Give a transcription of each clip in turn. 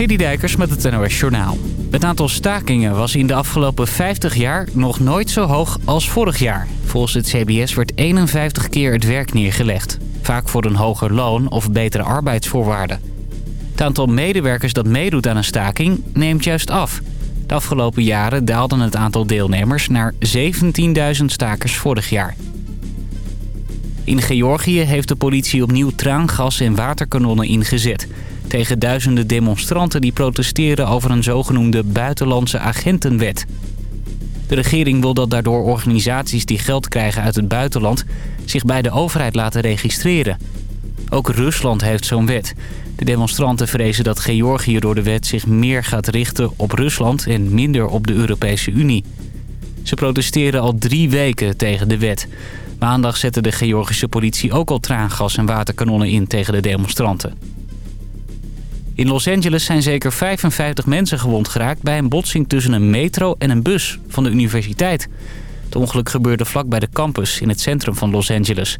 Citydijkers met het NOS Journaal. Het aantal stakingen was in de afgelopen 50 jaar nog nooit zo hoog als vorig jaar. Volgens het CBS werd 51 keer het werk neergelegd. Vaak voor een hoger loon of betere arbeidsvoorwaarden. Het aantal medewerkers dat meedoet aan een staking neemt juist af. De afgelopen jaren daalde het aantal deelnemers naar 17.000 stakers vorig jaar. In Georgië heeft de politie opnieuw traangas en waterkanonnen ingezet tegen duizenden demonstranten die protesteren over een zogenoemde buitenlandse agentenwet. De regering wil dat daardoor organisaties die geld krijgen uit het buitenland zich bij de overheid laten registreren. Ook Rusland heeft zo'n wet. De demonstranten vrezen dat Georgië door de wet zich meer gaat richten op Rusland en minder op de Europese Unie. Ze protesteren al drie weken tegen de wet. Maandag zette de Georgische politie ook al traangas en waterkanonnen in tegen de demonstranten. In Los Angeles zijn zeker 55 mensen gewond geraakt... bij een botsing tussen een metro en een bus van de universiteit. Het ongeluk gebeurde vlak bij de campus in het centrum van Los Angeles.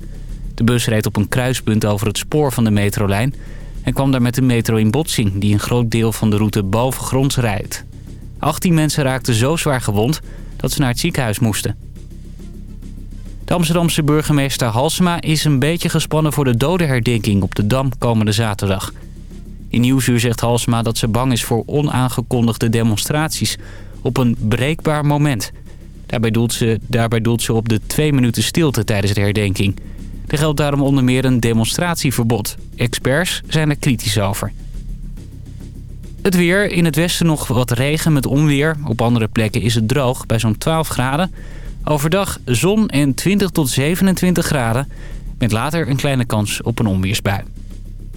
De bus reed op een kruispunt over het spoor van de metrolijn... en kwam daar met de metro in botsing... die een groot deel van de route bovengronds rijdt. 18 mensen raakten zo zwaar gewond dat ze naar het ziekenhuis moesten. De Amsterdamse burgemeester Halsema is een beetje gespannen voor de dodenherdenking op de Dam komende zaterdag... In Nieuwsuur zegt Halsma dat ze bang is voor onaangekondigde demonstraties op een breekbaar moment. Daarbij doelt ze, daarbij doelt ze op de twee minuten stilte tijdens de herdenking. Er geldt daarom onder meer een demonstratieverbod. Experts zijn er kritisch over. Het weer. In het westen nog wat regen met onweer. Op andere plekken is het droog bij zo'n 12 graden. Overdag zon en 20 tot 27 graden. Met later een kleine kans op een onweersbui.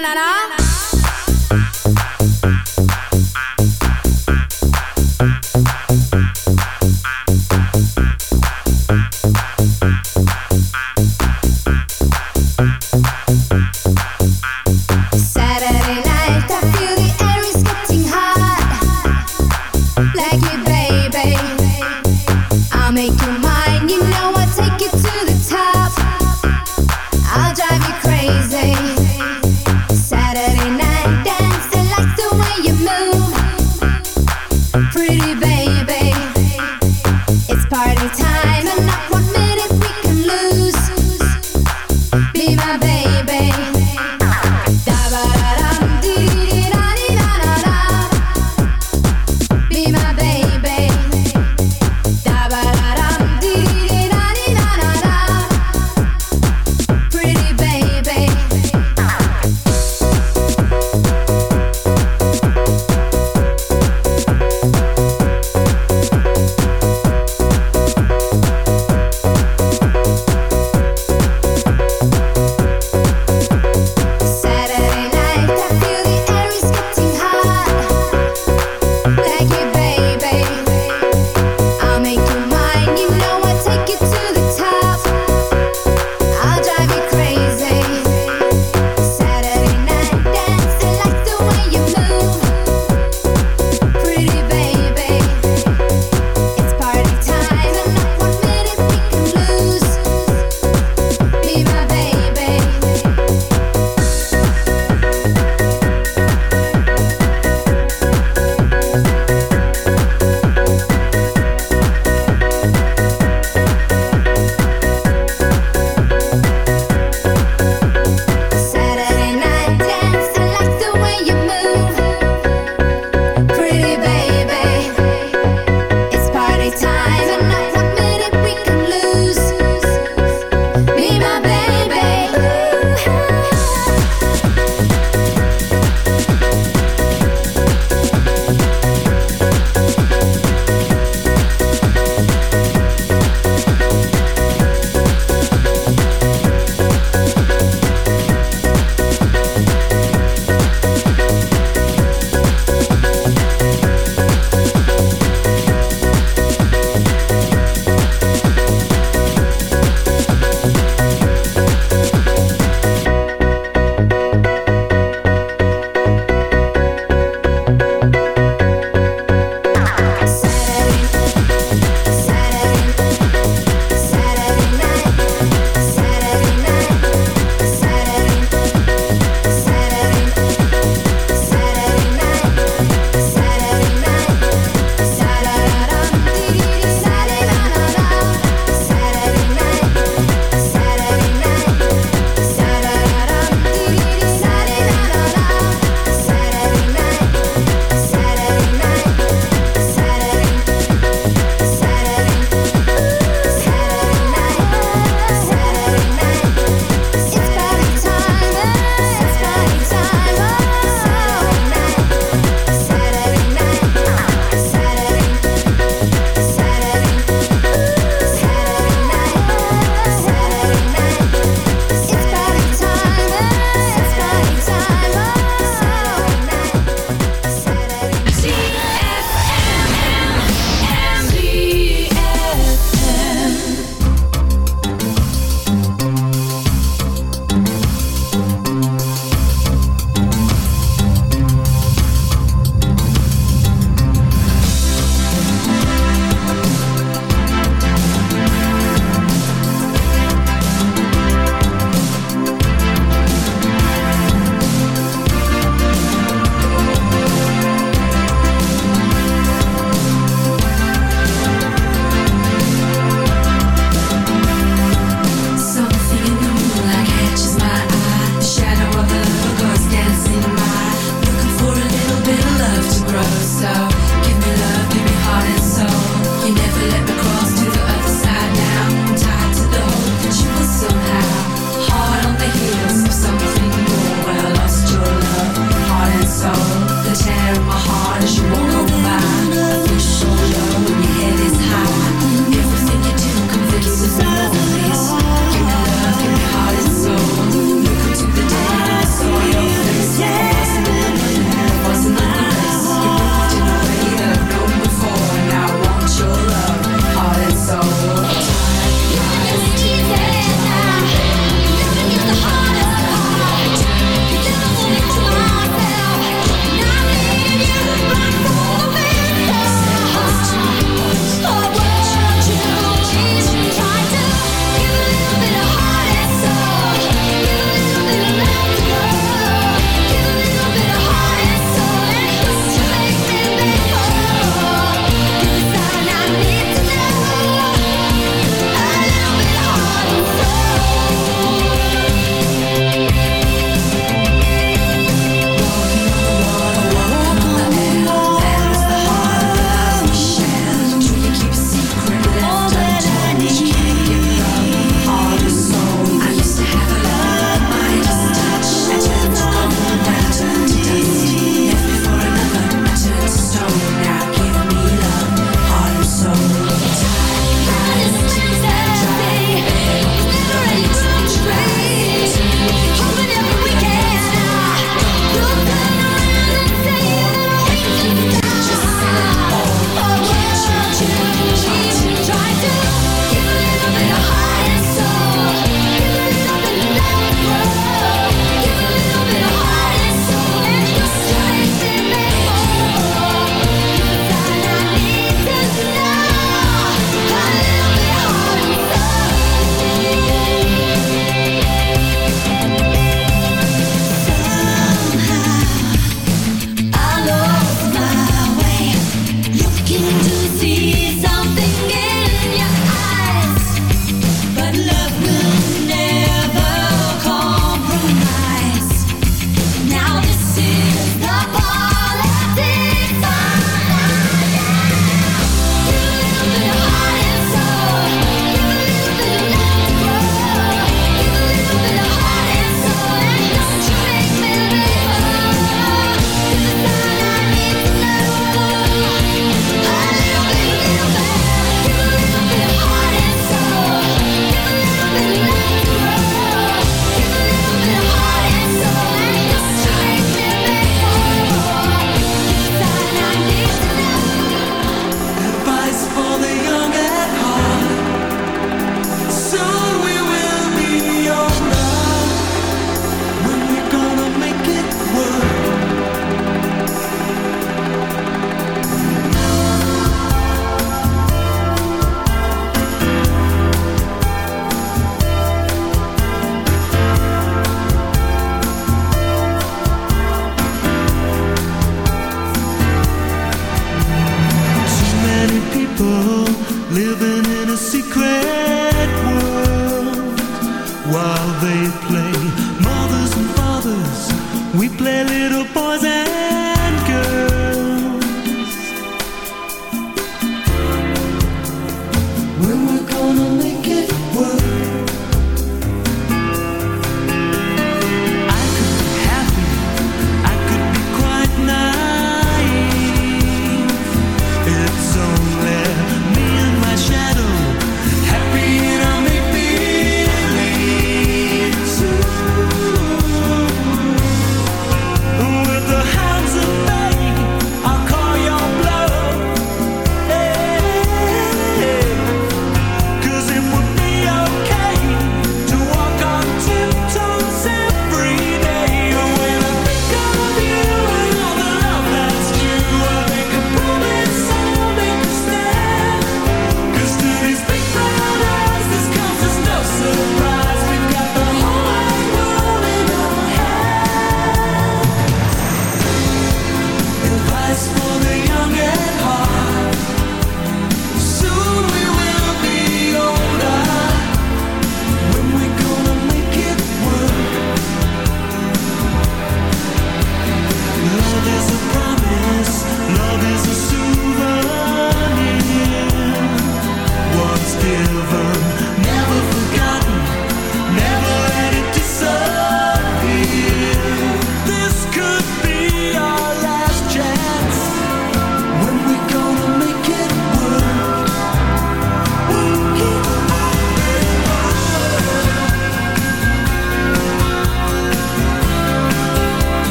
Na na na.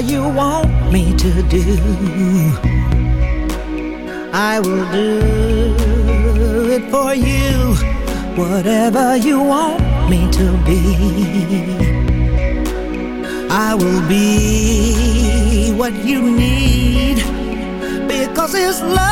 you want me to do, I will do it for you. Whatever you want me to be, I will be what you need because it's love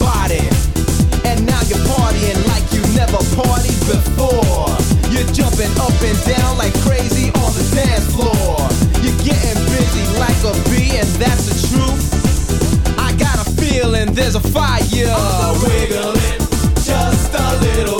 body. And now you're partying like you never partied before. You're jumping up and down like crazy on the dance floor. You're getting busy like a bee, and that's the truth. I got a feeling there's a fire. Wiggle it just a little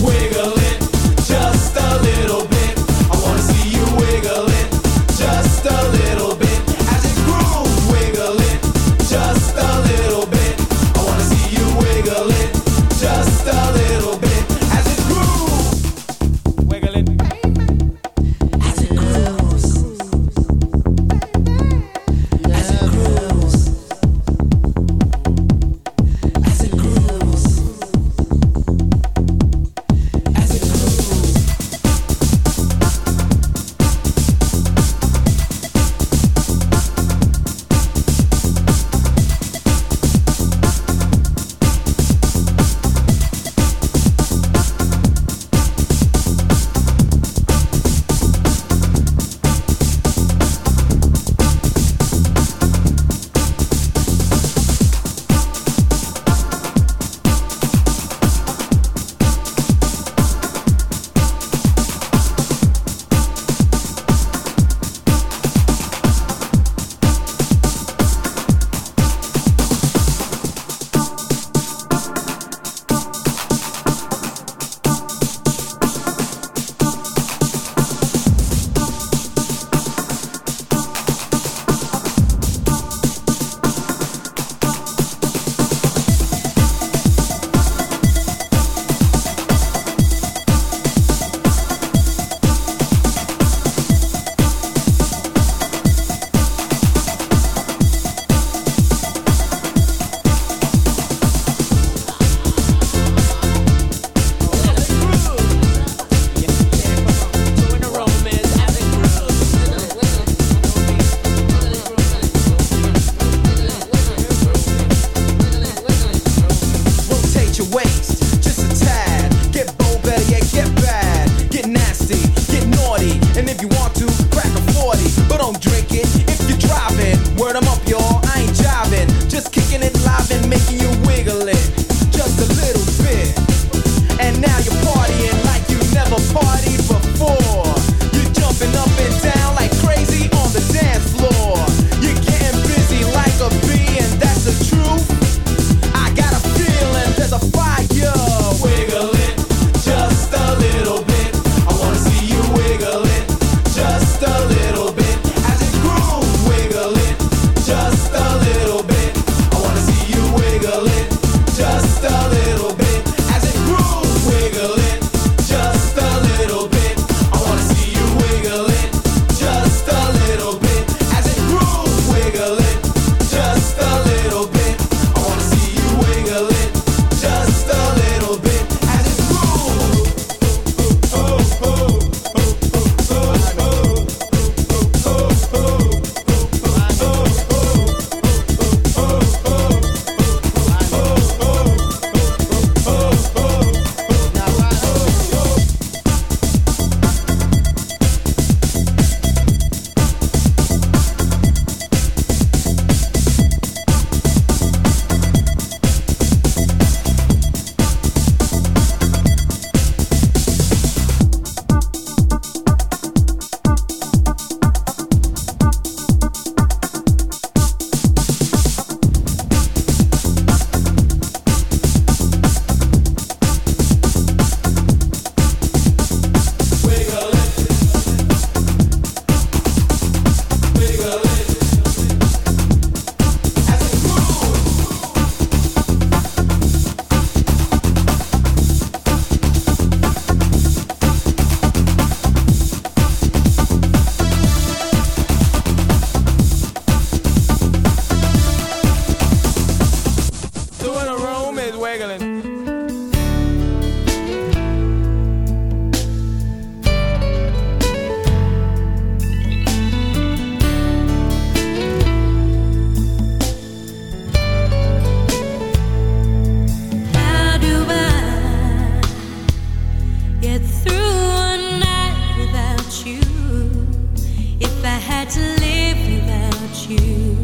to live without you,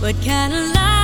what kind of life